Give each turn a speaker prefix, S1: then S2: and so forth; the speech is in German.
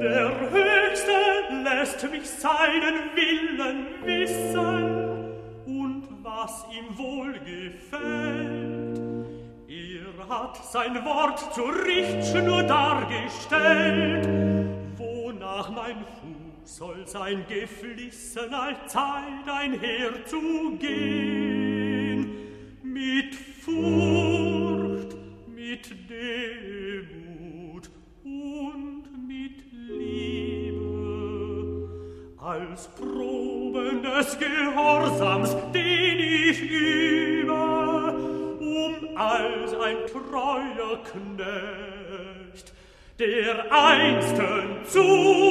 S1: Der Höchste lässt mich seinen Willen wissen. Und was ihm wohl gefällt. Er hat sein Wort zur Richtschnur dargestellt, wonach mein Fuß soll sein geflissen allzeit einherzugehen, mit Furcht, mit Demut als Proben des Gehorsams, den ich übe, um als ein treuer Knecht, der einsten zu